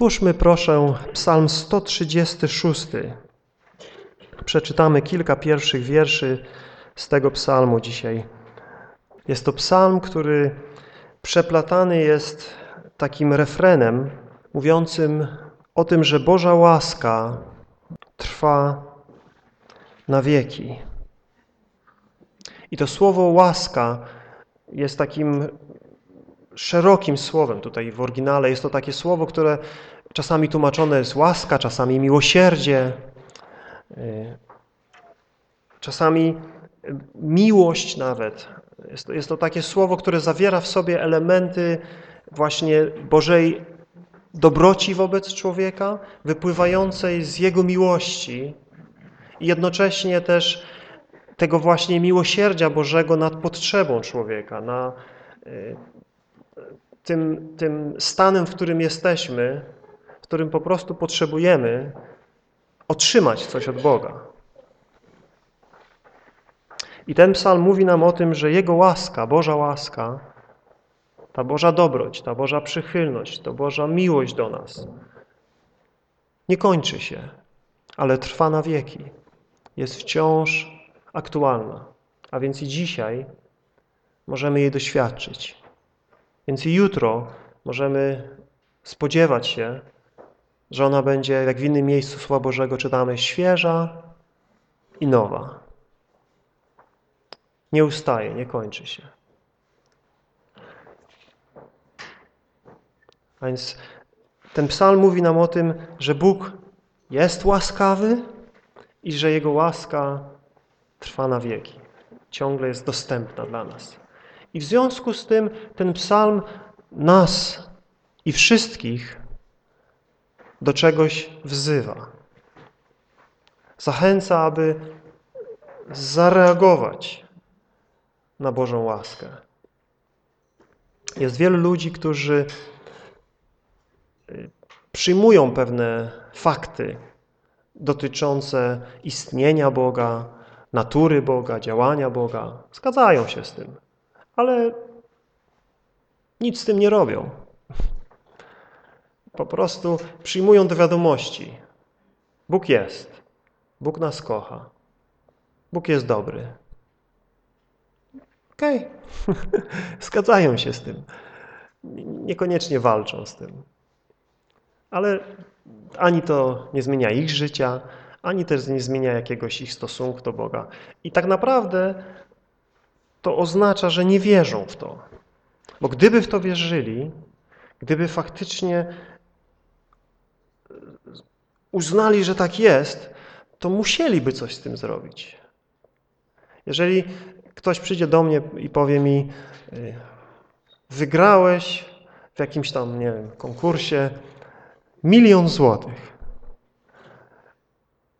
Otwórzmy proszę Psalm 136. Przeczytamy kilka pierwszych wierszy z tego psalmu dzisiaj. Jest to psalm, który przeplatany jest takim refrenem mówiącym o tym, że Boża łaska trwa na wieki. I to słowo łaska jest takim szerokim słowem tutaj w oryginale. Jest to takie słowo, które czasami tłumaczone jest łaska, czasami miłosierdzie, y, czasami miłość nawet. Jest to, jest to takie słowo, które zawiera w sobie elementy właśnie Bożej dobroci wobec człowieka, wypływającej z Jego miłości i jednocześnie też tego właśnie miłosierdzia Bożego nad potrzebą człowieka, na y, tym, tym stanem, w którym jesteśmy, w którym po prostu potrzebujemy otrzymać coś od Boga. I ten psalm mówi nam o tym, że Jego łaska, Boża łaska, ta Boża dobroć, ta Boża przychylność, ta Boża miłość do nas nie kończy się, ale trwa na wieki. Jest wciąż aktualna. A więc i dzisiaj możemy jej doświadczyć. Więc jutro możemy spodziewać się, że ona będzie, jak w innym miejscu Słowa Bożego czytamy, świeża i nowa. Nie ustaje, nie kończy się. A więc ten psalm mówi nam o tym, że Bóg jest łaskawy i że Jego łaska trwa na wieki. Ciągle jest dostępna dla nas. I w związku z tym ten psalm nas i wszystkich do czegoś wzywa. Zachęca, aby zareagować na Bożą łaskę. Jest wielu ludzi, którzy y, przyjmują pewne fakty dotyczące istnienia Boga, natury Boga, działania Boga. Zgadzają się z tym ale nic z tym nie robią. Po prostu przyjmują do wiadomości. Bóg jest. Bóg nas kocha. Bóg jest dobry. Okej. Okay. Zgadzają się z tym. Niekoniecznie walczą z tym. Ale ani to nie zmienia ich życia, ani też nie zmienia jakiegoś ich stosunku do Boga. I tak naprawdę to oznacza, że nie wierzą w to. Bo gdyby w to wierzyli, gdyby faktycznie uznali, że tak jest, to musieliby coś z tym zrobić. Jeżeli ktoś przyjdzie do mnie i powie mi, y, wygrałeś w jakimś tam, nie wiem, konkursie milion złotych.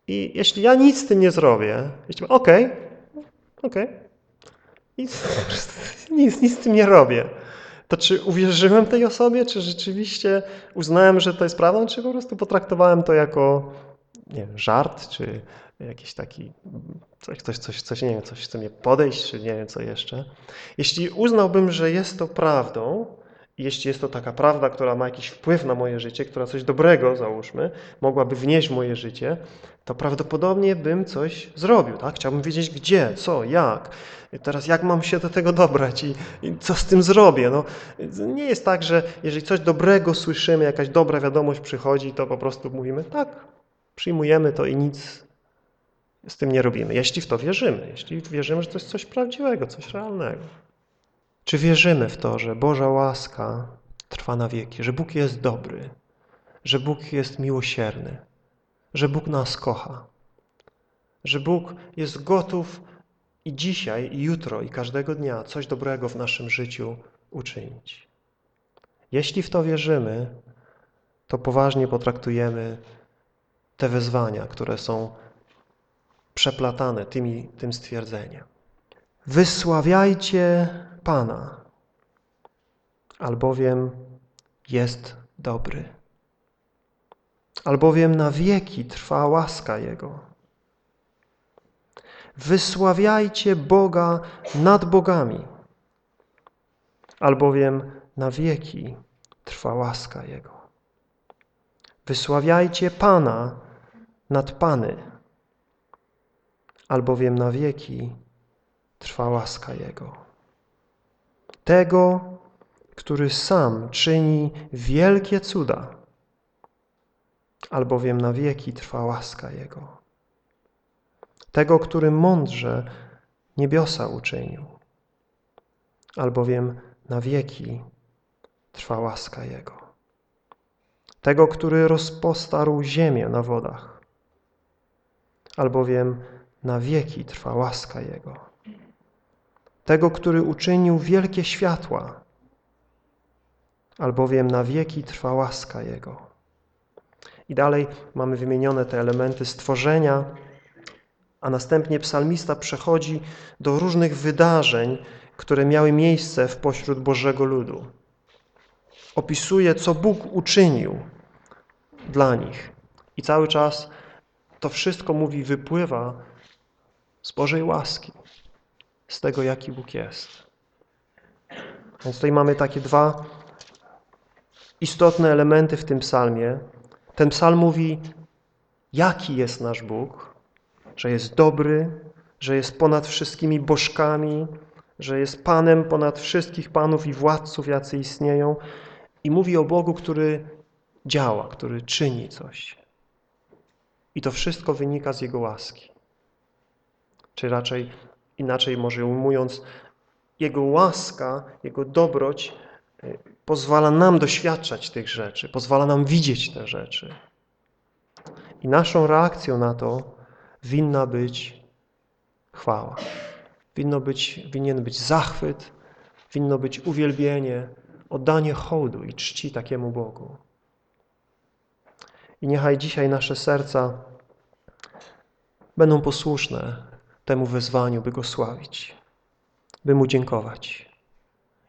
I jeśli ja nic z tym nie zrobię, jeśli okej, okay, okej, okay, nic, nic, nic z tym nie robię. To czy uwierzyłem tej osobie, czy rzeczywiście uznałem, że to jest prawdą, czy po prostu potraktowałem to jako nie wiem, żart, czy jakiś taki coś, coś, coś, coś, nie wiem, coś chce mnie podejść, czy nie wiem co jeszcze. Jeśli uznałbym, że jest to prawdą, i jeśli jest to taka prawda, która ma jakiś wpływ na moje życie, która coś dobrego, załóżmy, mogłaby wnieść w moje życie, to prawdopodobnie bym coś zrobił. Tak? Chciałbym wiedzieć gdzie, co, jak. I teraz jak mam się do tego dobrać i, i, co z tym zrobię. No, nie jest tak, że jeżeli coś dobrego słyszymy, jakaś dobra wiadomość przychodzi, to po prostu mówimy tak, przyjmujemy to i nic z tym nie robimy. Jeśli w to wierzymy, jeśli wierzymy, że to jest coś prawdziwego, coś realnego. Czy wierzymy w to, że Boża łaska trwa na wieki, że Bóg jest dobry, że Bóg jest miłosierny, że Bóg nas kocha, że Bóg jest gotów i dzisiaj, i jutro, i każdego dnia coś dobrego w naszym życiu uczynić. Jeśli w to wierzymy, to poważnie potraktujemy te wezwania, które są przeplatane tymi, tym stwierdzeniem. Wysławiajcie Pana, albowiem jest dobry. Albowiem na wieki trwa łaska Jego. Wysławiajcie Boga nad bogami, albowiem na wieki trwa łaska Jego. Wysławiajcie Pana nad Pany, albowiem na wieki trwa łaska Jego. Tego, który sam czyni wielkie cuda, albowiem na wieki trwa łaska Jego. Tego, który mądrze niebiosa uczynił, albowiem na wieki trwa łaska Jego. Tego, który rozpostarł ziemię na wodach, albowiem na wieki trwa łaska Jego. Tego, który uczynił wielkie światła, albowiem na wieki trwa łaska Jego. I dalej mamy wymienione te elementy stworzenia, a następnie psalmista przechodzi do różnych wydarzeń, które miały miejsce w pośród Bożego ludu. Opisuje, co Bóg uczynił dla nich. I cały czas to wszystko mówi, wypływa z Bożej łaski, z tego, jaki Bóg jest. Więc tutaj mamy takie dwa istotne elementy w tym psalmie. Ten psalm mówi, jaki jest nasz Bóg, że jest dobry, że jest ponad wszystkimi bożkami, że jest Panem ponad wszystkich panów i władców, jacy istnieją. I mówi o Bogu, który działa, który czyni coś. I to wszystko wynika z Jego łaski. Czy raczej inaczej może ujmując, Jego łaska, Jego dobroć y, pozwala nam doświadczać tych rzeczy, pozwala nam widzieć te rzeczy. I naszą reakcją na to winna być chwała. Winno być, winien być zachwyt, winno być uwielbienie, oddanie hołdu i czci takiemu Bogu. I niechaj dzisiaj nasze serca będą posłuszne temu wezwaniu, by Go sławić, by Mu dziękować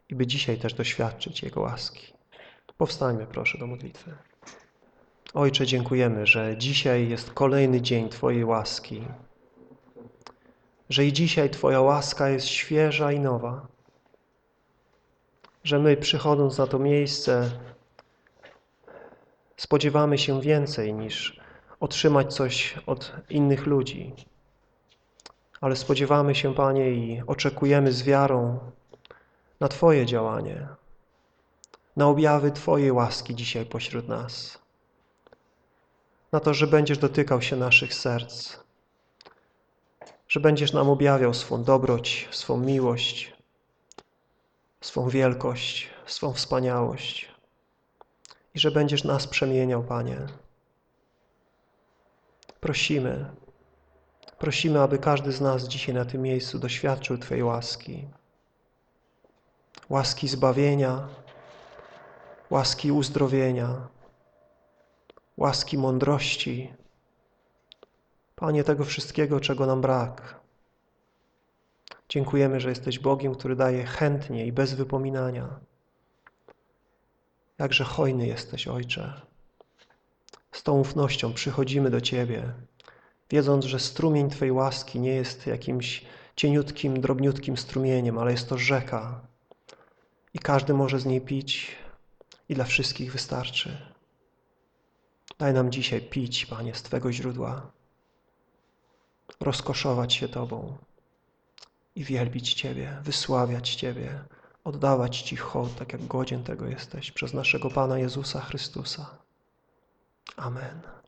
i by dzisiaj też doświadczyć Jego łaski. Powstańmy proszę do modlitwy. Ojcze, dziękujemy, że dzisiaj jest kolejny dzień Twojej łaski, że i dzisiaj Twoja łaska jest świeża i nowa, że my przychodząc na to miejsce spodziewamy się więcej niż otrzymać coś od innych ludzi. Ale spodziewamy się, Panie, i oczekujemy z wiarą na Twoje działanie, na objawy Twojej łaski dzisiaj pośród nas, na to, że będziesz dotykał się naszych serc, że będziesz nam objawiał swą dobroć, swą miłość, swą wielkość, swą wspaniałość i że będziesz nas przemieniał, Panie. Prosimy, prosimy, aby każdy z nas dzisiaj na tym miejscu doświadczył Twojej łaski. Łaski zbawienia, łaski uzdrowienia, łaski mądrości. Panie, tego wszystkiego, czego nam brak. Dziękujemy, że jesteś Bogiem, który daje chętnie i bez wypominania. Jakże hojny jesteś, Ojcze. Z tą ufnością przychodzimy do Ciebie, wiedząc, że strumień Twojej łaski nie jest jakimś cieniutkim, drobniutkim strumieniem, ale jest to rzeka i każdy może z niej pić i dla wszystkich wystarczy. Daj nam dzisiaj pić, Panie, z Twego źródła, rozkoszować się Tobą i wielbić Ciebie, wysławiać Ciebie, oddawać Ci hołd, tak jak godzien tego jesteś, przez naszego Pana Jezusa Chrystusa. Amen.